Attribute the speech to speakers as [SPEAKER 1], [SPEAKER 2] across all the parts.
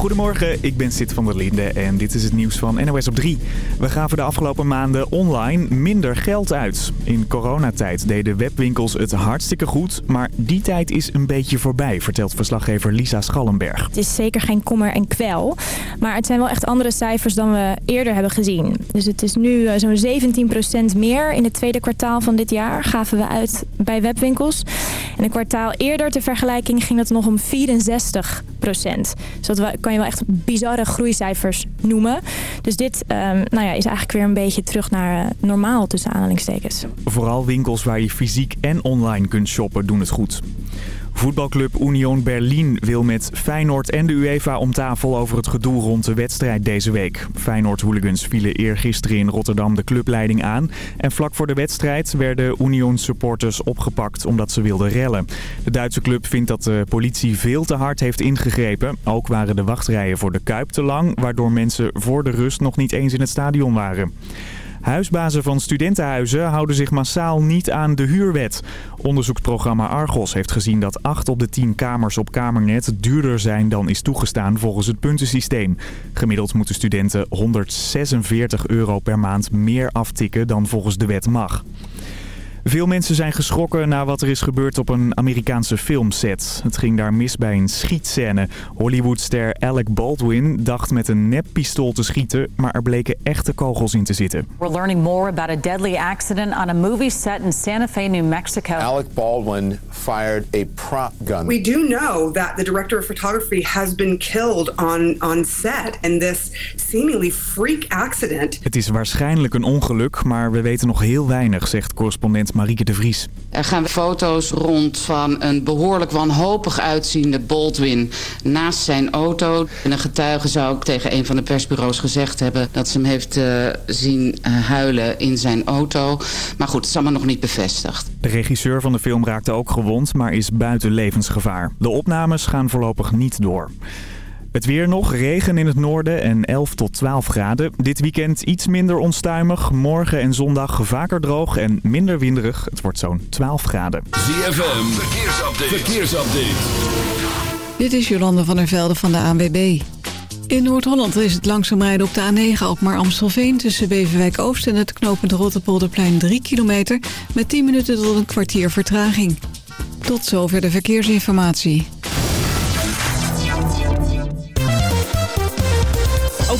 [SPEAKER 1] Goedemorgen, ik ben Sid van der Linde en dit is het nieuws van NOS op 3. We gaven de afgelopen maanden online minder geld uit. In coronatijd deden webwinkels het hartstikke goed, maar die tijd is een beetje voorbij, vertelt verslaggever Lisa Schallenberg.
[SPEAKER 2] Het is zeker geen kommer en kwel, maar het zijn wel echt andere cijfers dan we eerder hebben gezien. Dus het is nu eh, zo'n 17% meer in het tweede kwartaal van dit jaar gaven we uit bij webwinkels. En een kwartaal eerder ter vergelijking ging het nog om 64 procent. Dus dat kan je wel echt bizarre groeicijfers noemen. Dus dit um, nou ja, is eigenlijk weer een beetje terug naar uh, normaal tussen aanhalingstekens.
[SPEAKER 1] Vooral winkels waar je fysiek en online kunt shoppen doen het goed. Voetbalclub Union Berlin wil met Feyenoord en de UEFA om tafel over het gedoe rond de wedstrijd deze week. Feyenoord-hooligans vielen eergisteren in Rotterdam de clubleiding aan. En vlak voor de wedstrijd werden Union-supporters opgepakt omdat ze wilden rellen. De Duitse club vindt dat de politie veel te hard heeft ingegrepen. Ook waren de wachtrijen voor de Kuip te lang, waardoor mensen voor de rust nog niet eens in het stadion waren. Huisbazen van studentenhuizen houden zich massaal niet aan de huurwet. Onderzoeksprogramma Argos heeft gezien dat 8 op de 10 kamers op Kamernet duurder zijn dan is toegestaan volgens het puntensysteem. Gemiddeld moeten studenten 146 euro per maand meer aftikken dan volgens de wet mag. Veel mensen zijn geschrokken na wat er is gebeurd op een Amerikaanse filmset. Het ging daar mis bij een schietscène. Hollywoodster Alec Baldwin dacht met een neppistool te schieten, maar er bleken echte kogels in te zitten.
[SPEAKER 3] We're learning more about a deadly accident on a movie set in Santa Fe, New Mexico.
[SPEAKER 4] Alec Baldwin fired a prop gun.
[SPEAKER 5] We do know that the director of photography has been killed on on set in this seemingly freak accident.
[SPEAKER 1] Het is waarschijnlijk een ongeluk, maar we weten nog heel weinig, zegt correspondent Marieke de Vries.
[SPEAKER 6] Er gaan foto's rond van een behoorlijk wanhopig uitziende Baldwin naast zijn auto. En een getuige zou ook tegen een van de persbureaus gezegd hebben... dat ze hem heeft uh, zien huilen in zijn auto. Maar goed, het is allemaal nog niet bevestigd.
[SPEAKER 1] De regisseur van de film raakte ook gewond, maar is buiten levensgevaar. De opnames gaan voorlopig niet door. Het weer nog, regen in het noorden en 11 tot 12 graden. Dit weekend iets minder onstuimig. Morgen en zondag vaker droog en minder winderig. Het wordt zo'n 12 graden.
[SPEAKER 7] ZFM, verkeersupdate. verkeersupdate.
[SPEAKER 8] Dit is Jolande van der Velde van de ANWB. In Noord-Holland is het langzaam rijden op de A9 Alkmaar Amstelveen... tussen Beverwijk Oost en het knooppunt Rotterpolderplein 3 kilometer... met 10 minuten tot een kwartier vertraging. Tot zover de verkeersinformatie.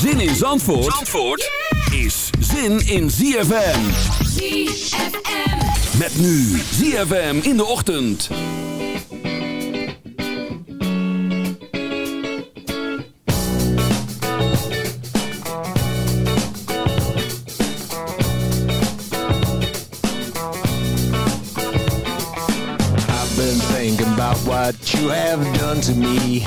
[SPEAKER 7] Zin in Zandvoort, Zandvoort is zin in ZFM.
[SPEAKER 9] ZFM.
[SPEAKER 7] Met nu ZFM in de ochtend.
[SPEAKER 10] I've been thinking about what you have done to me.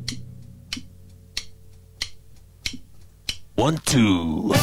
[SPEAKER 11] Two.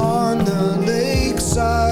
[SPEAKER 11] on the lakeside.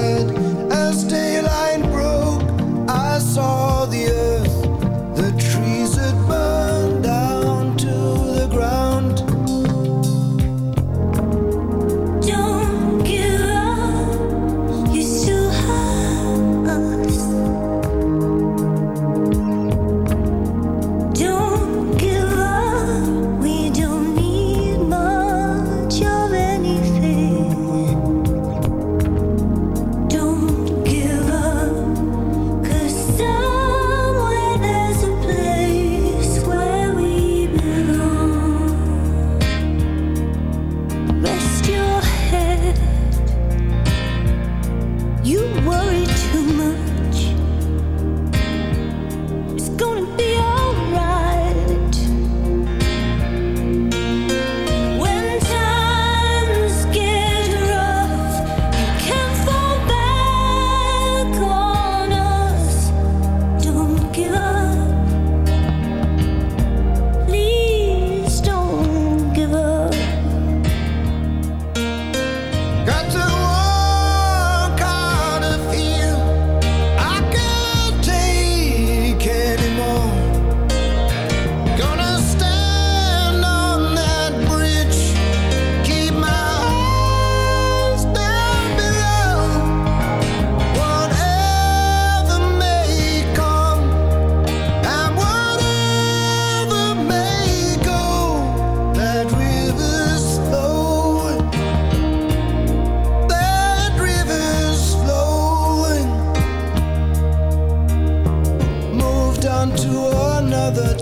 [SPEAKER 12] Them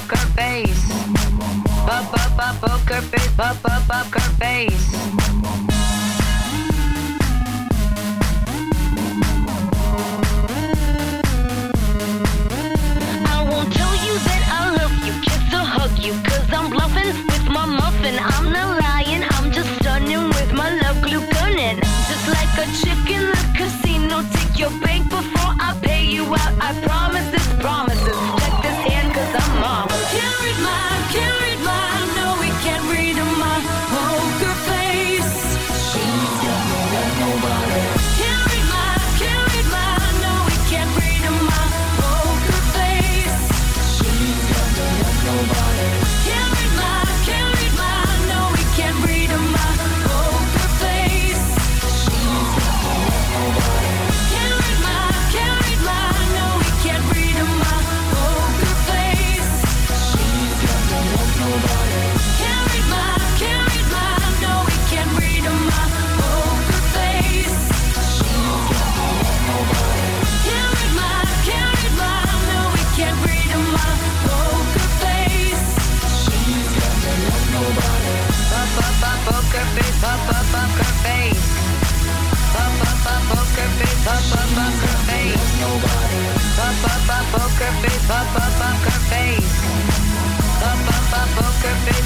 [SPEAKER 9] poker face. Bop bop bop poker face. Bop bop poker face. I won't tell you that I love you, kiss or hug you, cause I'm bluffing with my muffin. I'm not lying, I'm just stunning with my love glue gunning. Just like a chick in the casino, take your bank before I pay you out. I promise.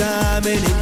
[SPEAKER 13] time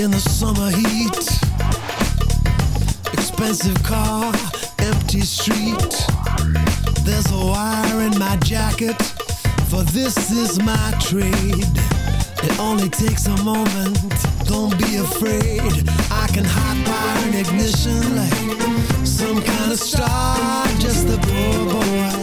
[SPEAKER 10] in the summer heat. Expensive car, empty street. There's a wire in my jacket, for this is my trade. It only takes a moment, don't be afraid. I can hot wire an ignition like some kind of star. Just a poor boy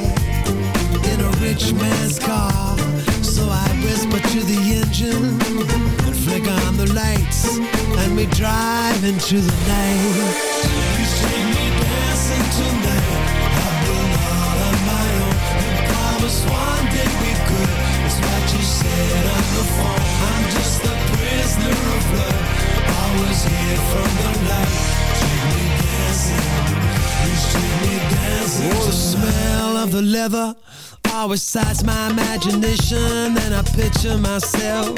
[SPEAKER 10] in a rich man's car. So I whisper to the engine flick on the lights, and we drive into the night. Please take me dancing tonight. I've been all on my own. You promised one day we could. It's what you said on the phone. I'm just a prisoner of love. Always here from the light. Take me dancing. Please take me dancing. Oh, the smell of the leather always excites my imagination. And I picture myself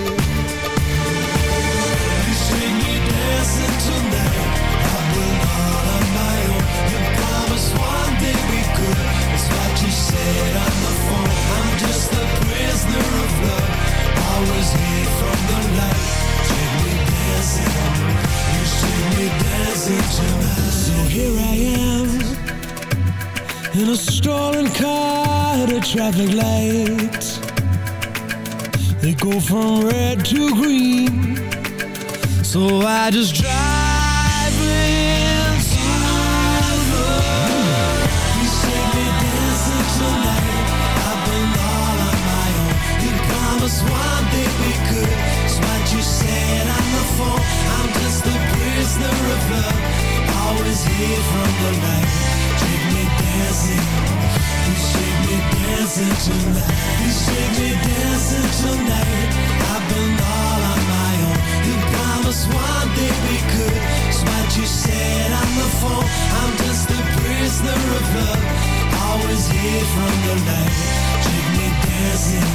[SPEAKER 10] Traffic light. They go from red to green. So I just drive Always here from the. Take me dancing. You take me dancing tonight. You take me dancing tonight. I've been all on my own. You promised one we could. You said on the phone. I'm just a prisoner of love. Always here from the. Take me dancing.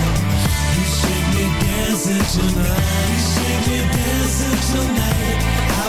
[SPEAKER 10] You take me dancing tonight. You take me dancing tonight.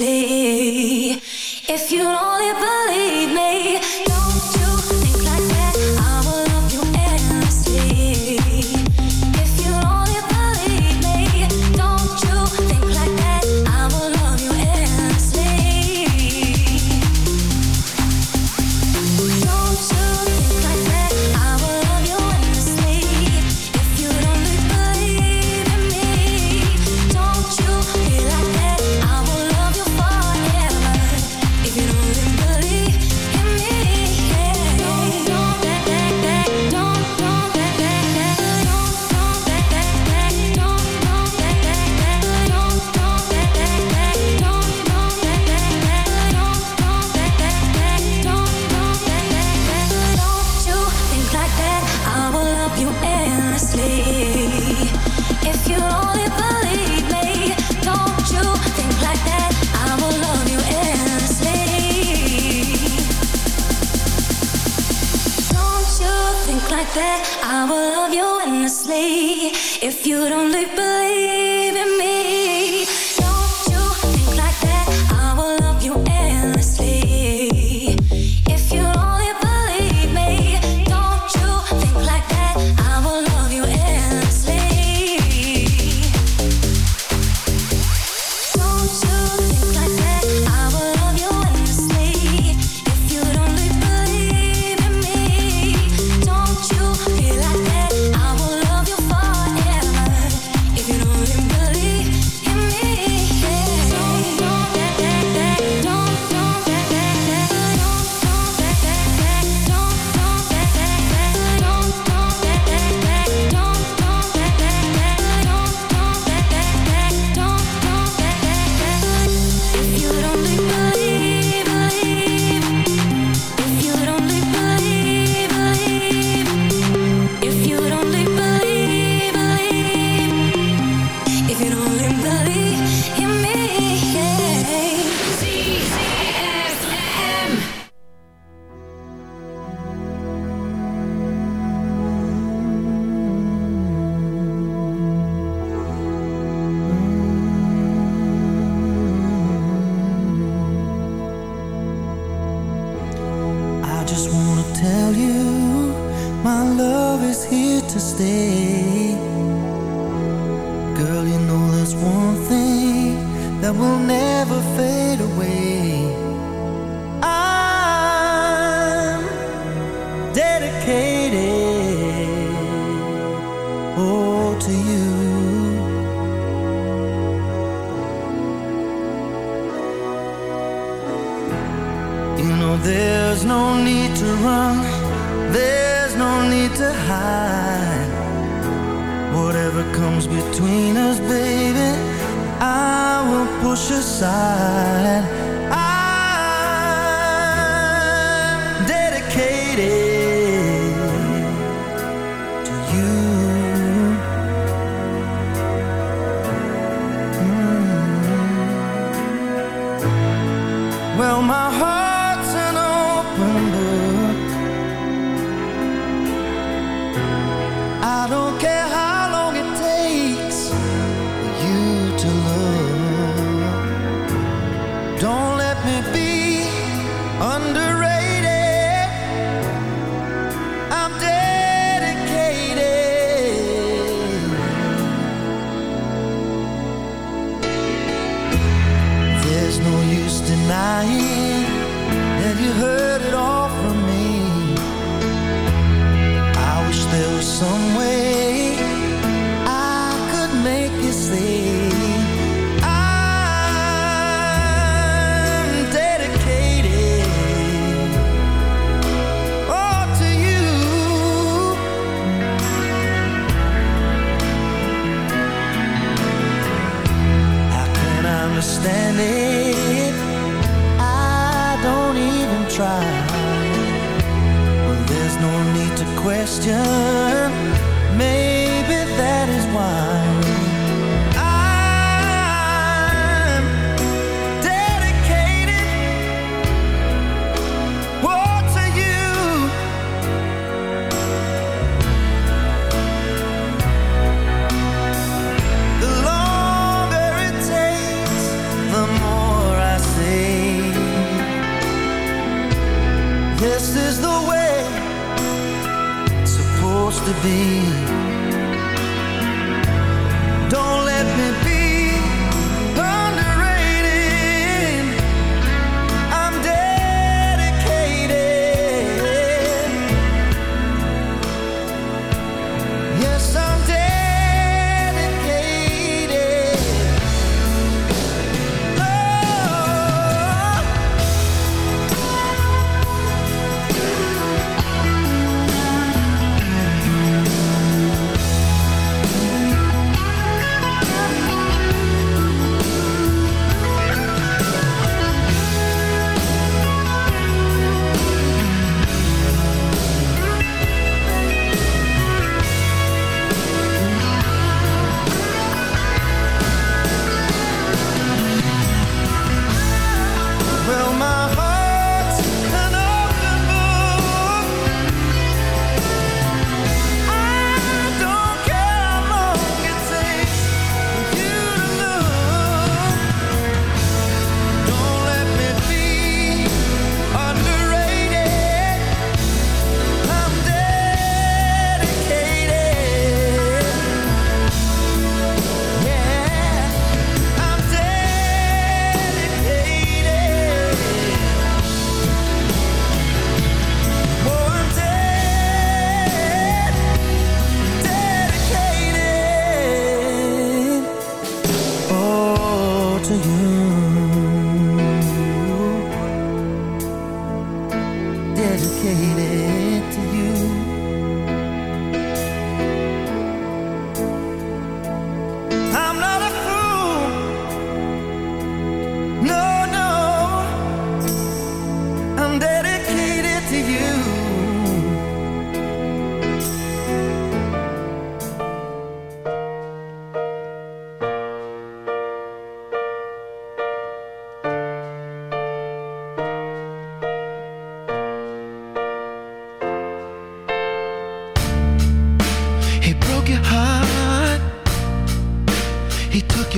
[SPEAKER 9] endlessly. If you only
[SPEAKER 14] Well, my heart's an open book.